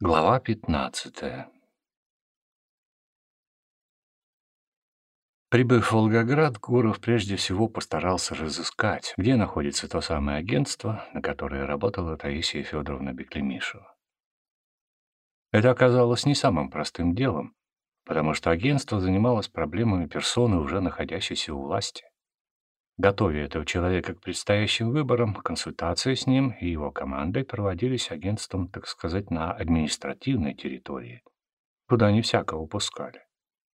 Глава пятнадцатая Прибыв в Волгоград, Гуров прежде всего постарался разыскать, где находится то самое агентство, на которое работала Таисия Федоровна Беклемишева. Это оказалось не самым простым делом, потому что агентство занималось проблемами персоны, уже находящейся у власти. Готовя этого человека к предстоящим выборам, консультации с ним и его командой проводились агентством, так сказать, на административной территории, куда не всякого пускали.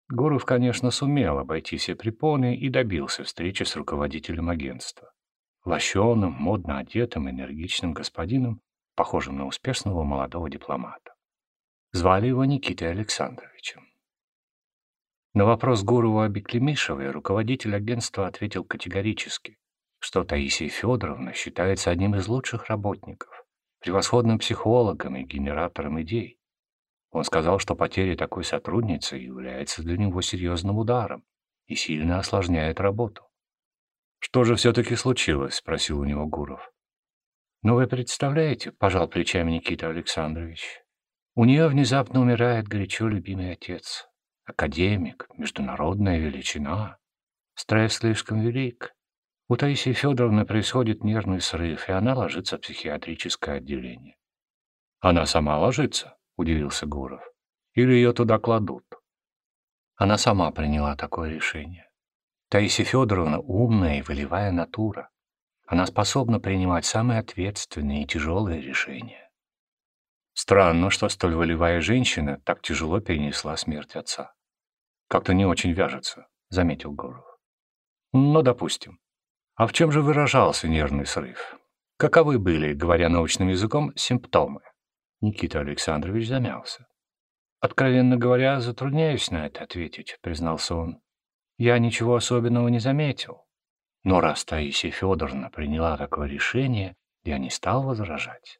Гуров, конечно, сумел обойти все препоны и добился встречи с руководителем агентства. Лощеным, модно одетым, энергичным господином, похожим на успешного молодого дипломата. Звали его Никитой Александровичем. На вопрос Гурова о Беклемишевой руководитель агентства ответил категорически, что Таисия Федоровна считается одним из лучших работников, превосходным психологом и генератором идей. Он сказал, что потеря такой сотрудницы является для него серьезным ударом и сильно осложняет работу. «Что же все-таки случилось?» — спросил у него Гуров. «Ну, вы представляете, — пожал плечами Никита Александрович, — у нее внезапно умирает горячо любимый отец академик, международная величина. Стресс слишком велик. У Таисии Федоровны происходит нервный срыв, и она ложится в психиатрическое отделение. «Она сама ложится?» — удивился Гуров. «Или ее туда кладут?» Она сама приняла такое решение. Таисия Федоровна умная и волевая натура. Она способна принимать самые ответственные и тяжелые решения. Странно, что столь волевая женщина так тяжело перенесла смерть отца. Как-то не очень вяжется, заметил Гуров. Ну, допустим. А в чем же выражался нервный срыв? Каковы были, говоря научным языком, симптомы? Никита Александрович замялся. «Откровенно говоря, затрудняюсь на это ответить», — признался он. «Я ничего особенного не заметил. Но раз Таисия Федоровна приняла такое решение, я не стал возражать.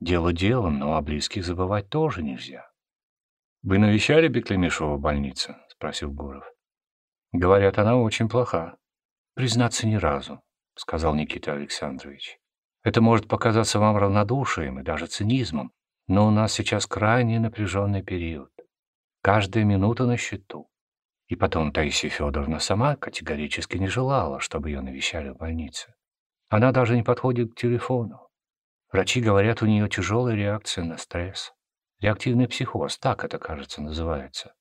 Дело делом, но о близких забывать тоже нельзя. — Вы навещали Беклемешова в больнице? — спросил Гуров. — Говорят, она очень плоха. — Признаться, ни разу, — сказал Никита Александрович. — Это может показаться вам равнодушием и даже цинизмом, но у нас сейчас крайне напряженный период. Каждая минута на счету. И потом Таисия Федоровна сама категорически не желала, чтобы ее навещали в больнице. Она даже не подходит к телефону. Врачи говорят, у нее тяжелая реакция на стресс. Реактивный психоз, так это, кажется, называется.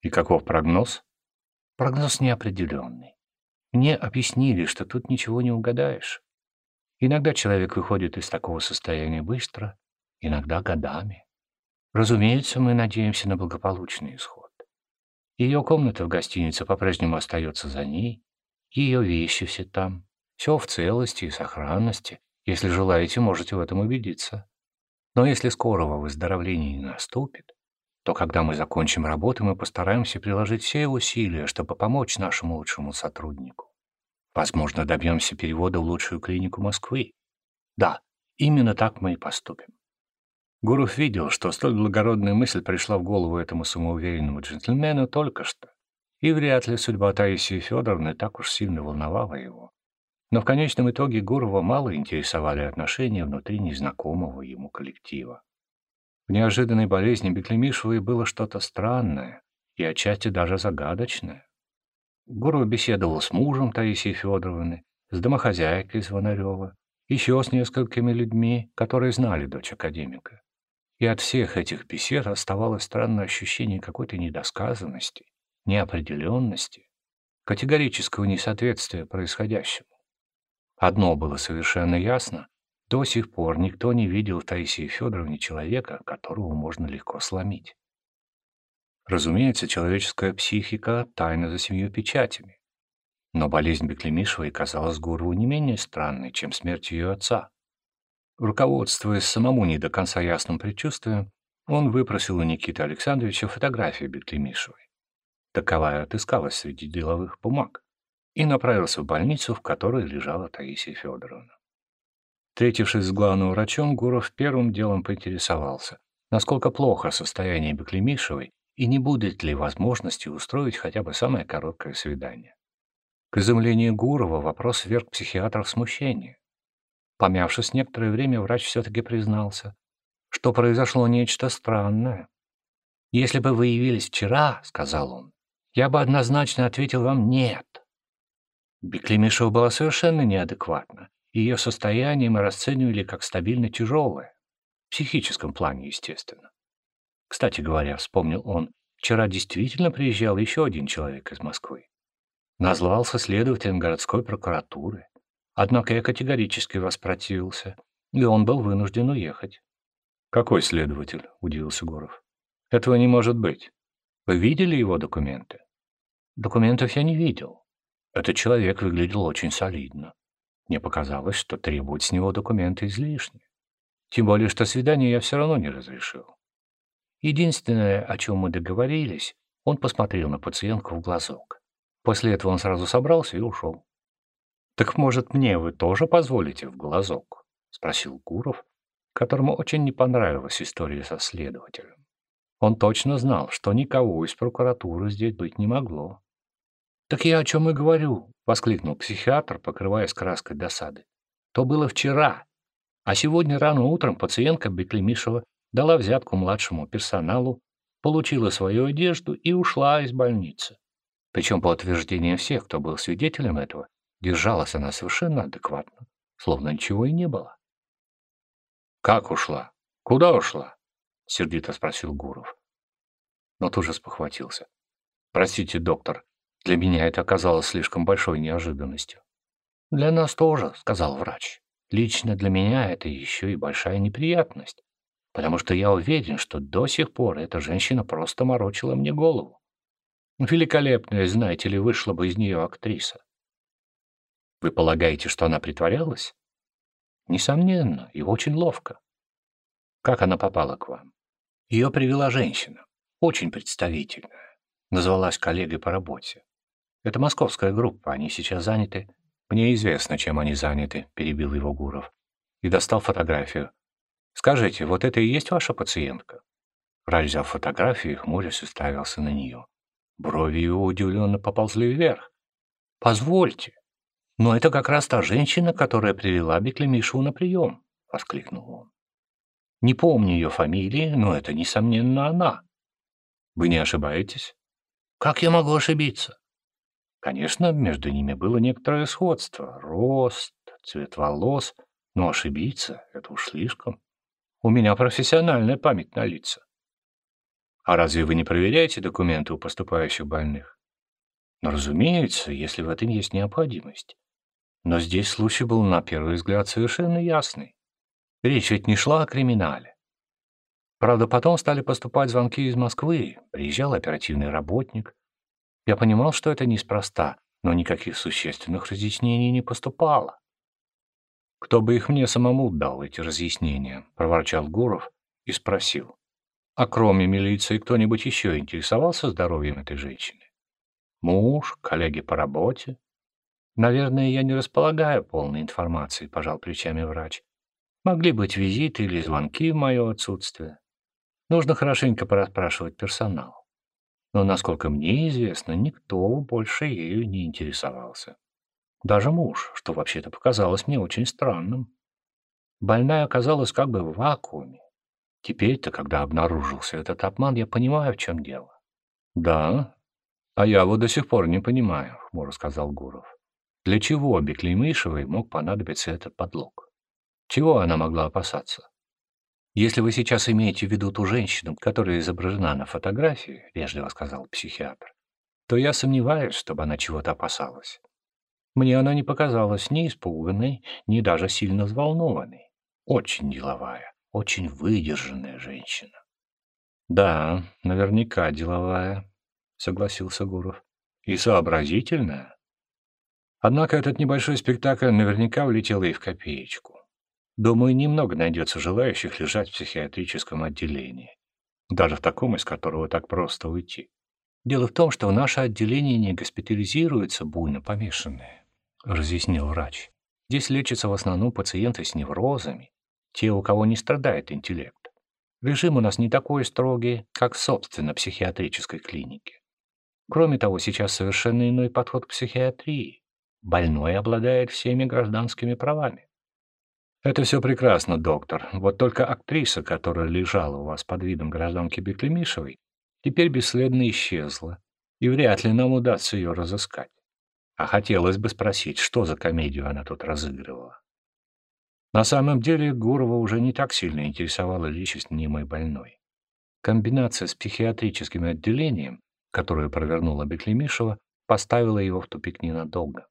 И каков прогноз? Прогноз неопределенный. Мне объяснили, что тут ничего не угадаешь. Иногда человек выходит из такого состояния быстро, иногда годами. Разумеется, мы надеемся на благополучный исход. Ее комната в гостинице по-прежнему остается за ней, ее вещи все там, все в целости и сохранности, если желаете, можете в этом убедиться. Но если скорого выздоровления не наступит, то когда мы закончим работу, мы постараемся приложить все усилия, чтобы помочь нашему лучшему сотруднику. Возможно, добьемся перевода в лучшую клинику Москвы. Да, именно так мы и поступим. Гуров видел, что столь благородная мысль пришла в голову этому самоуверенному джентльмену только что, и вряд ли судьба Таисии Федоровны так уж сильно волновала его. Но в конечном итоге Гурова мало интересовали отношения внутри незнакомого ему коллектива. В неожиданной болезни Беклемишевой было что-то странное и отчасти даже загадочное. Гуров беседовал с мужем Таисии Федоровны, с домохозяйкой Звонарева, еще с несколькими людьми, которые знали дочь академика. И от всех этих бесед оставалось странное ощущение какой-то недосказанности, неопределенности, категорического несоответствия происходящему. Одно было совершенно ясно. До сих пор никто не видел в Таисии Федоровне человека, которого можно легко сломить. Разумеется, человеческая психика тайна за семью печатями. Но болезнь Беклемишевой казалась Гурову не менее странной, чем смерть ее отца. Руководствуясь самому не до конца ясным предчувствием, он выпросил у Никиты Александровича фотографию Беклемишевой. Таковая отыскалась среди деловых бумаг и направился в больницу, в которой лежала Таисия Федоровна. Встретившись с главным врачом, Гуров первым делом поинтересовался, насколько плохо состояние Беклемишевой и не будет ли возможности устроить хотя бы самое короткое свидание. К изумлению Гурова вопрос вверг психиатра в смущение. Помявшись некоторое время, врач все-таки признался. что произошло нечто странное. «Если бы вы явились вчера, — сказал он, — я бы однозначно ответил вам «нет». Беклемишева была совершенно неадекватна. Ее состояние мы расценивали как стабильно тяжелое. В психическом плане, естественно. Кстати говоря, вспомнил он, вчера действительно приезжал еще один человек из Москвы. Назвался следователем городской прокуратуры. Однако я категорически воспротивился, и он был вынужден уехать. «Какой следователь?» — удивился Гуров. Этого не может быть. Вы видели его документы? Документов я не видел. Этот человек выглядел очень солидно. Мне показалось, что требовать с него документы излишне. Тем более, что свидание я все равно не разрешил. Единственное, о чем мы договорились, он посмотрел на пациентку в глазок. После этого он сразу собрался и ушел. «Так, может, мне вы тоже позволите в глазок?» — спросил Гуров, которому очень не понравилась история со следователем. Он точно знал, что никого из прокуратуры здесь быть не могло. «Так я о чем и говорю», — воскликнул психиатр, покрываясь краской досады. «То было вчера, а сегодня рано утром пациентка Беклемишева дала взятку младшему персоналу, получила свою одежду и ушла из больницы. Причем, по утверждениям всех, кто был свидетелем этого, держалась она совершенно адекватно, словно ничего и не было. «Как ушла? Куда ушла?» — сердито спросил Гуров. Но тут же спохватился. «Простите, доктор, для меня это оказалось слишком большой неожиданностью». «Для нас тоже», — сказал врач. «Лично для меня это еще и большая неприятность, потому что я уверен, что до сих пор эта женщина просто морочила мне голову. Великолепная, знаете ли, вышла бы из нее актриса». «Вы полагаете, что она притворялась?» «Несомненно, и очень ловко». «Как она попала к вам?» Ее привела женщина, очень представительная. Назвалась коллегой по работе. Это московская группа, они сейчас заняты. Мне известно, чем они заняты, перебил его Гуров. И достал фотографию. Скажите, вот это и есть ваша пациентка? Врач взял фотографию и хмурясь уставился на нее. Брови его удивленно поползли вверх. «Позвольте, но это как раз та женщина, которая привела Беклемишеву на прием», — воскликнул он. Не помню ее фамилии, но это, несомненно, она. Вы не ошибаетесь? Как я могу ошибиться? Конечно, между ними было некоторое сходство. Рост, цвет волос. Но ошибиться — это уж слишком. У меня профессиональная память на лица. А разве вы не проверяете документы у поступающих больных? Ну, разумеется, если в этом есть необходимость. Но здесь случай был, на первый взгляд, совершенно ясный. Речь ведь не шла о криминале. Правда, потом стали поступать звонки из Москвы, приезжал оперативный работник. Я понимал, что это неспроста, но никаких существенных разъяснений не поступало. «Кто бы их мне самому дал, эти разъяснения?» — проворчал Гуров и спросил. «А кроме милиции кто-нибудь еще интересовался здоровьем этой женщины? Муж, коллеги по работе?» «Наверное, я не располагаю полной информацией», — пожал плечами врач. Могли быть визиты или звонки в мое отсутствие. Нужно хорошенько порасспрашивать персонал. Но, насколько мне известно, никто больше ею не интересовался. Даже муж, что вообще-то показалось мне очень странным. Больная оказалась как бы в вакууме. Теперь-то, когда обнаружился этот обман, я понимаю, в чем дело. — Да, а я вот до сих пор не понимаю, — хмуро сказал Гуров. Для чего Беклемишевой мог понадобиться этот подлог? Чего она могла опасаться? Если вы сейчас имеете в виду ту женщину, которая изображена на фотографии, вежливо сказал психиатр, то я сомневаюсь, чтобы она чего-то опасалась. Мне она не показалась ни испуганной, ни даже сильно взволнованной. Очень деловая, очень выдержанная женщина. Да, наверняка деловая, согласился Гуров. И сообразительная. Однако этот небольшой спектакль наверняка влетел ей в копеечку. Думаю, немного найдется желающих лежать в психиатрическом отделении, даже в таком, из которого так просто уйти. Дело в том, что в наше отделение не госпитализируются буйно помешанные, разъяснил врач. Здесь лечатся в основном пациенты с неврозами, те, у кого не страдает интеллект. Режим у нас не такой строгий, как в, собственно, психиатрической клинике. Кроме того, сейчас совершенно иной подход к психиатрии. Больной обладает всеми гражданскими правами. Это все прекрасно, доктор. Вот только актриса, которая лежала у вас под видом гражданки Беклемишевой, теперь бесследно исчезла, и вряд ли нам удастся ее разыскать. А хотелось бы спросить, что за комедию она тут разыгрывала. На самом деле Гурова уже не так сильно интересовала личность мнимой больной. Комбинация с психиатрическим отделением, которую провернула Беклемишева, поставила его в тупик ненадолго.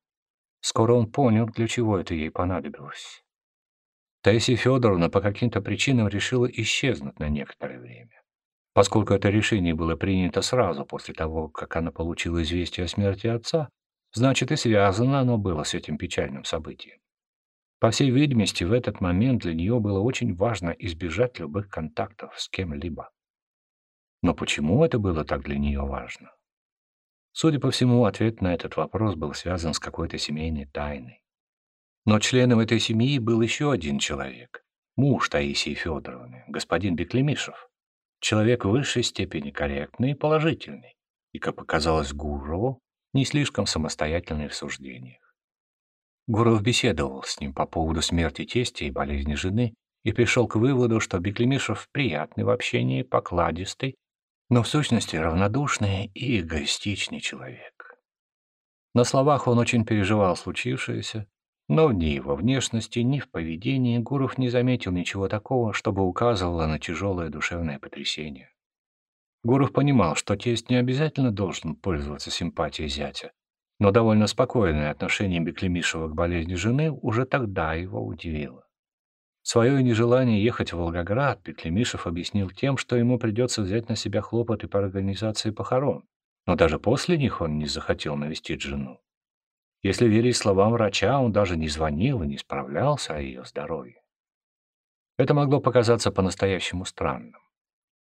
Скоро он понял, для чего это ей понадобилось. Таисия Федоровна по каким-то причинам решила исчезнуть на некоторое время. Поскольку это решение было принято сразу после того, как она получила известие о смерти отца, значит и связано оно было с этим печальным событием. По всей видимости, в этот момент для нее было очень важно избежать любых контактов с кем-либо. Но почему это было так для нее важно? Судя по всему, ответ на этот вопрос был связан с какой-то семейной тайной. Но членом этой семьи был еще один человек, муж Таисии Федоровны, господин Беклемишев. Человек в высшей степени корректный и положительный, и, как показалось Гурову, не слишком самостоятельный в суждениях. Гуров беседовал с ним по поводу смерти тестя и болезни жены и пришел к выводу, что Беклемишев приятный в общении, покладистый, но в сущности равнодушный и эгоистичный человек. На словах он очень переживал случившееся, но ни во внешности, ни в поведении Гуров не заметил ничего такого, чтобы указывало на тяжелое душевное потрясение. Гуров понимал, что тесть не обязательно должен пользоваться симпатией зятя, но довольно спокойное отношение Беклемишева к болезни жены уже тогда его удивило. Свое нежелание ехать в Волгоград Беклемишев объяснил тем, что ему придется взять на себя хлопоты по организации похорон, но даже после них он не захотел навестить жену. Если верить словам врача, он даже не звонил и не справлялся о ее здоровье. Это могло показаться по-настоящему странным.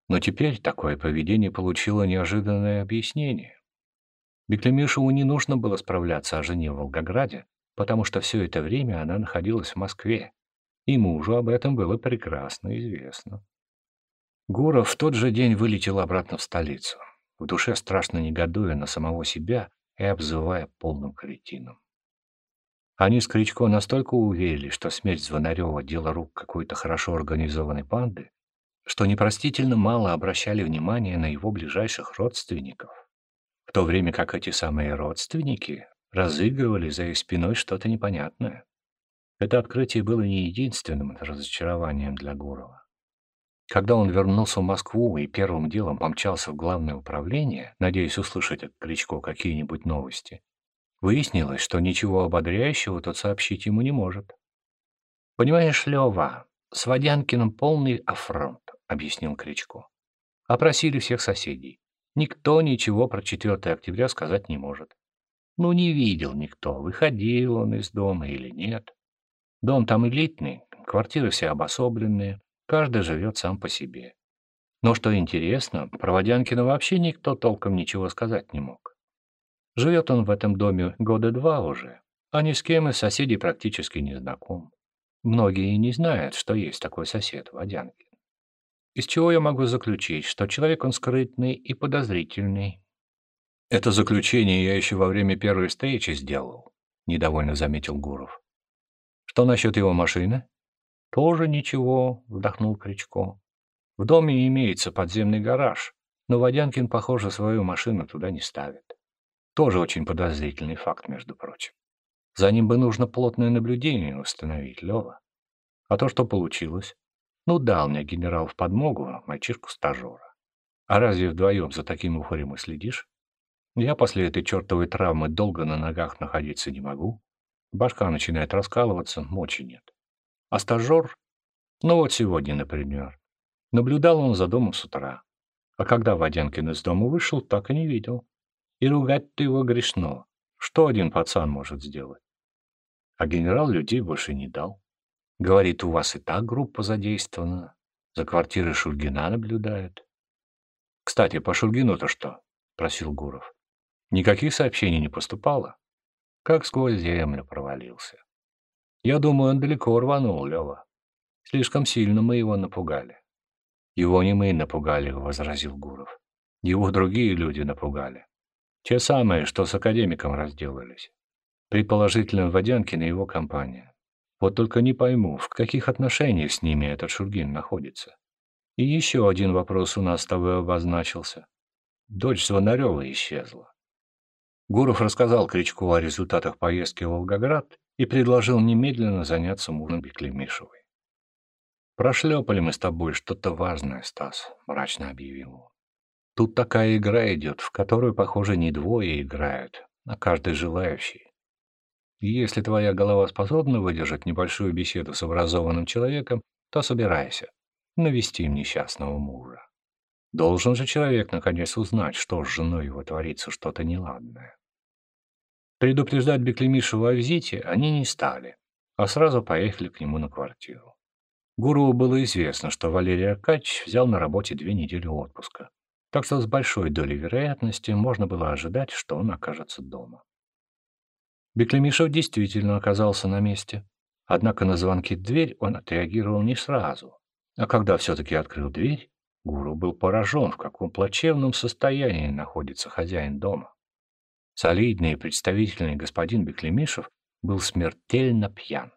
Но теперь такое поведение получило неожиданное объяснение. Беклемишеву не нужно было справляться о жене в Волгограде, потому что все это время она находилась в Москве, и мужу об этом было прекрасно известно. Гуров в тот же день вылетел обратно в столицу, в душе страшно негодуя на самого себя и обзывая полным кретином. Они с Кричко настолько уверились, что смерть Звонарева — дело рук какой-то хорошо организованной банды, что непростительно мало обращали внимания на его ближайших родственников в то время как эти самые родственники разыгрывали за их спиной что-то непонятное. Это открытие было не единственным разочарованием для Гурова. Когда он вернулся в Москву и первым делом помчался в главное управление, надеясь услышать от Кличко какие-нибудь новости, выяснилось, что ничего ободряющего тот сообщить ему не может. «Понимаешь, Лева, с Водянкиным полный афронт», — объяснил Кричко. Опросили всех соседей. Никто ничего про 4 октября сказать не может. Ну, не видел никто, выходил он из дома или нет. Дом там элитный, квартиры все обособленные, каждый живет сам по себе. Но что интересно, про Водянкина вообще никто толком ничего сказать не мог. Живет он в этом доме года два уже, а ни с кем из соседей практически не знаком. Многие не знают, что есть такой сосед Водянкин. Из чего я могу заключить, что человек он скрытный и подозрительный. Это заключение я еще во время первой встречи сделал, недовольно заметил Гуров. Что насчет его машины? Тоже ничего, вздохнул Кричко. В доме имеется подземный гараж, но Водянкин, похоже, свою машину туда не ставит. Тоже очень подозрительный факт, между прочим. За ним бы нужно плотное наблюдение установить, Лева. А то, что получилось, ну, дал мне генерал в подмогу мальчишку-стажера. А разве вдвоем за таким упырем следишь? Я после этой чертовой травмы долго на ногах находиться не могу. Башка начинает раскалываться, мочи нет. А стажер? Ну вот сегодня, например. Наблюдал он за домом с утра. А когда Водянкин из дома вышел, так и не видел. И ругать-то его грешно. Что один пацан может сделать? А генерал людей больше не дал. Говорит, у вас и так группа задействована. За квартирой Шульгина наблюдают. Кстати, по Шульгину-то что? Просил Гуров. Никаких сообщений не поступало. Как сквозь землю провалился. Я думаю, он далеко рванул, Лева. Слишком сильно мы его напугали. Его не мы напугали, возразил Гуров. Его другие люди напугали. Те самые, что с академиком разделались. Предположительно, Водянкин и его компания. Вот только не пойму, в каких отношениях с ними этот Шургин находится. И еще один вопрос у нас с тобой обозначился. Дочь Звонарева исчезла. Гуров рассказал Кричку о результатах поездки в Волгоград и предложил немедленно заняться мужем Беклемишевой. «Прошлепали мы с тобой что-то важное, Стас», — мрачно объявил он. «Тут такая игра идет, в которую, похоже, не двое играют, а каждый желающий. И если твоя голова способна выдержать небольшую беседу с образованным человеком, то собирайся навестим несчастного мужа. Должен же человек наконец узнать, что с женой его творится что-то неладное. Предупреждать Беклемишева о визите они не стали, а сразу поехали к нему на квартиру. Гурову было известно, что Валерий Аркадьевич взял на работе две недели отпуска, так что с большой долей вероятности можно было ожидать, что он окажется дома. Беклемишев действительно оказался на месте, однако на звонки в дверь он отреагировал не сразу, а когда все-таки открыл дверь, Гуру был поражен, в каком плачевном состоянии находится хозяин дома. Солидный и представительный господин Беклемишев был смертельно пьян.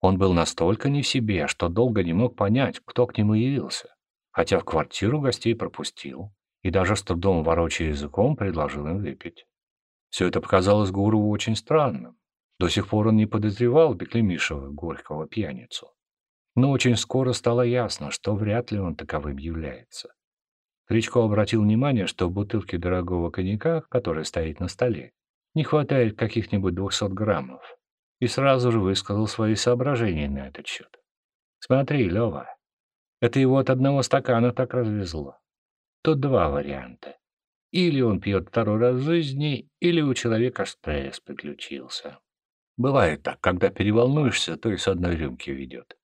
Он был настолько не в себе, что долго не мог понять, кто к нему явился, хотя в квартиру гостей пропустил и даже с трудом ворочая языком предложил им выпить. Все это показалось Гурову очень странным. До сих пор он не подозревал Беклемишева, горького пьяницу. Но очень скоро стало ясно, что вряд ли он таковым является. Кричко обратил внимание, что в бутылке дорогого коньяка, который стоит на столе, не хватает каких-нибудь 200 граммов, и сразу же высказал свои соображения на этот счет. «Смотри, Лева, это его от одного стакана так развезло. Тут два варианта. Или он пьет второй раз в жизни, или у человека стресс приключился. Бывает так, когда переволнуешься, то и с одной рюмки ведет.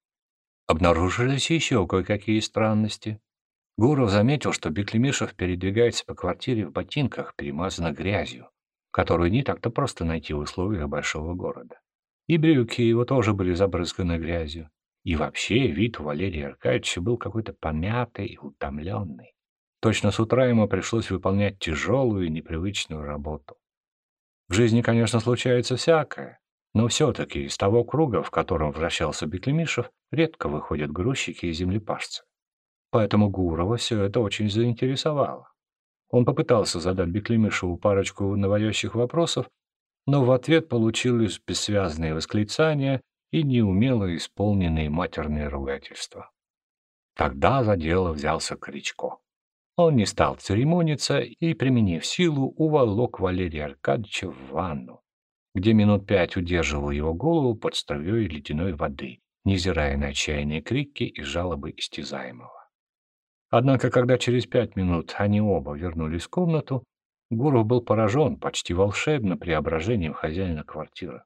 Обнаружились еще кое-какие странности. Гуров заметил, что Беклемишев передвигается по квартире в ботинках, перемазанных грязью, которую не так-то просто найти в условиях большого города. И брюки его тоже были забрызганы грязью. И вообще вид у Валерия Аркадьевича был какой-то помятый и утомленный. Точно с утра ему пришлось выполнять тяжелую и непривычную работу. В жизни, конечно, случается всякое, но все-таки из того круга, в котором вращался Беклемишев, редко выходят грузчики и землепашцы. Поэтому Гурова все это очень заинтересовало. Он попытался задать Беклемишеву парочку наводящих вопросов, но в ответ получились бессвязные восклицания и неумело исполненные матерные ругательства. Тогда за дело взялся Кричко. Он не стал церемониться и, применив силу, уволок Валерия Аркадьевича в ванну, где минут пять удерживал его голову под струей ледяной воды, невзирая на отчаянные крики и жалобы истязаемого. Однако, когда через пять минут они оба вернулись в комнату, Гуров был поражен почти волшебным преображением хозяина квартиры.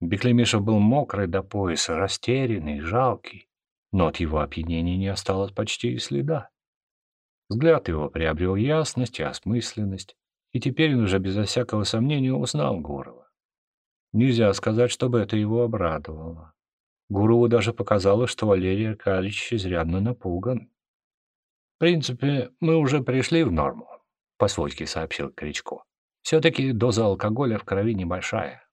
Беклемишев был мокрый до пояса, растерянный, жалкий, но от его опьянения не осталось почти и следа. Взгляд его приобрел ясность и осмысленность, и теперь он уже безо всякого сомнения узнал Гурова. Нельзя сказать, чтобы это его обрадовало. Гурову даже показалось, что Валерий Аркадьевич изрядно напуган. «В принципе, мы уже пришли в норму», — по-свойски сообщил Кричко. «Все-таки доза алкоголя в крови небольшая.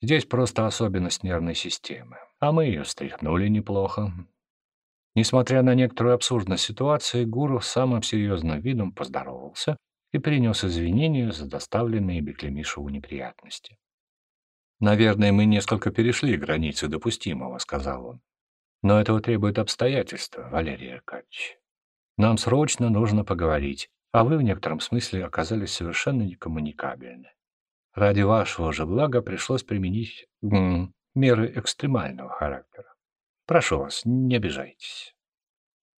Здесь просто особенность нервной системы, а мы ее стряхнули неплохо». Несмотря на некоторую абсурдность ситуации, Гуров самым серьезным видом поздоровался и принес извинения за доставленные Беклемишеву неприятности. «Наверное, мы несколько перешли границы допустимого», — сказал он. «Но этого требует обстоятельства, Валерий Аркадьевич. Нам срочно нужно поговорить, а вы в некотором смысле оказались совершенно некоммуникабельны. Ради вашего же блага пришлось применить м меры экстремального характера. Прошу вас, не обижайтесь».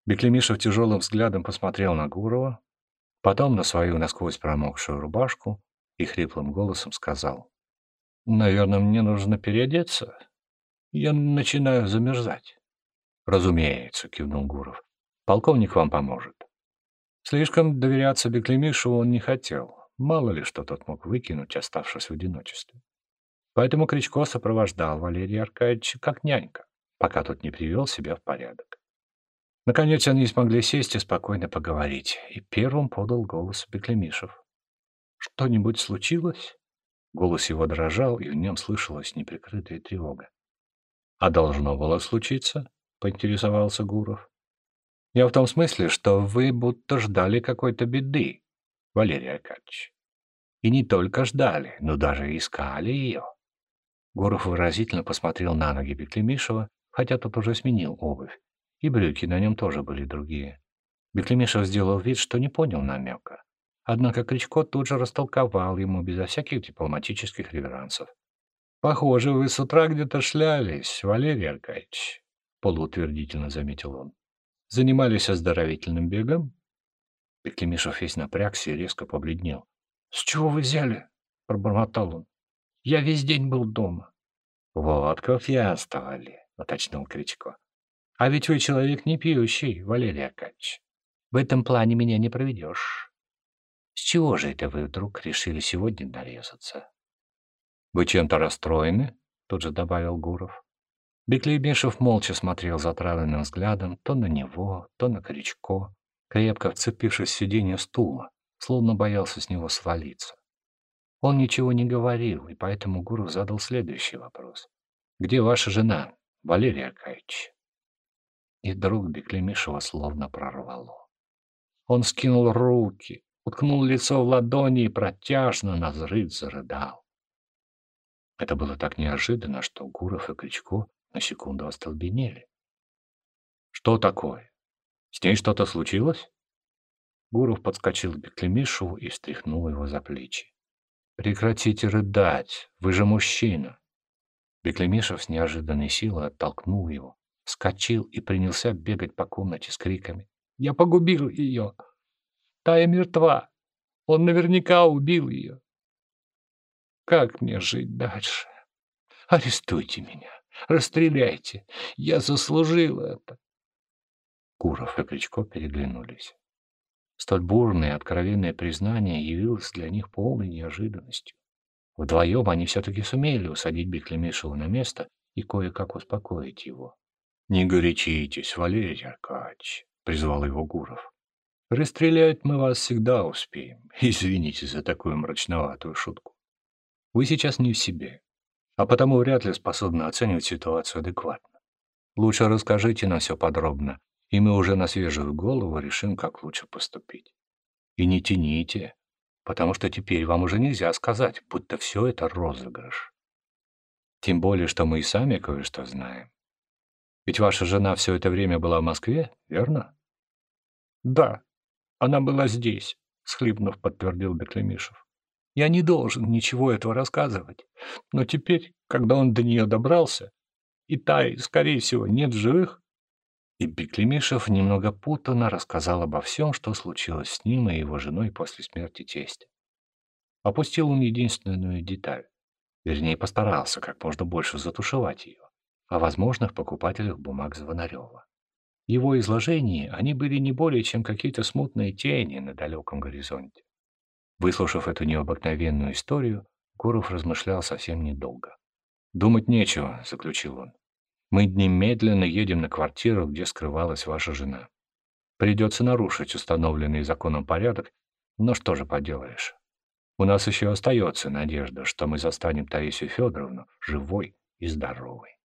Беклемишев тяжелым взглядом посмотрел на Гурова, потом на свою насквозь промокшую рубашку и хриплым голосом сказал. Наверное, мне нужно переодеться. Я начинаю замерзать. Разумеется, кивнул Гуров. Полковник вам поможет. Слишком доверяться Беклемишеву он не хотел. Мало ли, что тот мог выкинуть, оставшись в одиночестве. Поэтому Кричко сопровождал Валерия Аркадьевича как нянька, пока тот не привел себя в порядок. Наконец они смогли сесть и спокойно поговорить, и первым подал голос Беклемишев. «Что-нибудь случилось?» Голос его дрожал, и в нем слышалась неприкрытая тревога. А должно было случиться? Поинтересовался Гуров. Я в том смысле, что вы будто ждали какой-то беды, Валерий Аркадьевич. И не только ждали, но даже искали ее. Гуров выразительно посмотрел на ноги Беклемишева, хотя тот уже сменил обувь, и брюки на нем тоже были другие. Беклемишев сделал вид, что не понял намека. Однако Кричко тут же растолковал ему безо всяких дипломатических реверансов. «Похоже, вы с утра где-то шлялись, Валерий Аркадьевич», — полуутвердительно заметил он. «Занимались оздоровительным бегом?» Беклемишев весь напрягся и резко побледнел. «С чего вы взяли?» — пробормотал он. «Я весь день был дома». «Вот оставали», — уточнил Кричко. «А ведь вы человек не пьющий, Валерий Аркадьевич. В этом плане меня не проведешь. С чего же это вы вдруг решили сегодня нарезаться? Вы чем-то расстроены? Тут же добавил Гуров. Беклейбешев молча смотрел затравленным взглядом то на него, то на Кричко, крепко вцепившись в сиденье стула, словно боялся с него свалиться. Он ничего не говорил, и поэтому Гуров задал следующий вопрос. «Где ваша жена, Валерий Аркадьевич?» И друг Беклемишева словно прорвало. Он скинул руки, уткнул лицо в ладони и протяжно назрыв зарыдал. Это было так неожиданно, что Гуров и Кричко на секунду остолбенели. «Что такое? С ней что-то случилось?» Гуров подскочил к Беклемишеву и встряхнул его за плечи. «Прекратите рыдать, вы же мужчина!» Беклемишев с неожиданной силой оттолкнул его, вскочил и принялся бегать по комнате с криками. Я погубил ее. Тая мертва. Он наверняка убил ее. Как мне жить дальше? Арестуйте меня. Расстреляйте. Я заслужил это. Куров и Кричко переглянулись. Столь бурное откровенное признание явилось для них полной неожиданностью. Вдвоем они все-таки сумели усадить Беклемишева на место и кое-как успокоить его. — Не горячитесь, Валерий Аркадьевич. — призвал его Гуров. «Расстрелять мы вас всегда успеем. Извините за такую мрачноватую шутку. Вы сейчас не в себе, а потому вряд ли способны оценивать ситуацию адекватно. Лучше расскажите нам все подробно, и мы уже на свежую голову решим, как лучше поступить. И не тяните, потому что теперь вам уже нельзя сказать, будто все это розыгрыш. Тем более, что мы и сами кое-что знаем. Ведь ваша жена все это время была в Москве, верно? Да, она была здесь, схлипнув, подтвердил Беклемишев. Я не должен ничего этого рассказывать, но теперь, когда он до нее добрался, и Тай, скорее всего, нет в живых, и Беклемишев немного путанно рассказал обо всем, что случилось с ним и его женой после смерти тестя. Опустил он единственную деталь. Вернее, постарался как можно больше затушевать ее о возможных покупателях бумаг Звонарева. Его изложении они были не более чем какие-то смутные тени на далеком горизонте. Выслушав эту необыкновенную историю, Гуров размышлял совсем недолго. «Думать нечего», — заключил он. «Мы немедленно едем на квартиру, где скрывалась ваша жена. Придется нарушить установленный законом порядок, но что же поделаешь. У нас еще остается надежда, что мы застанем Таисию Федоровну живой и здоровой».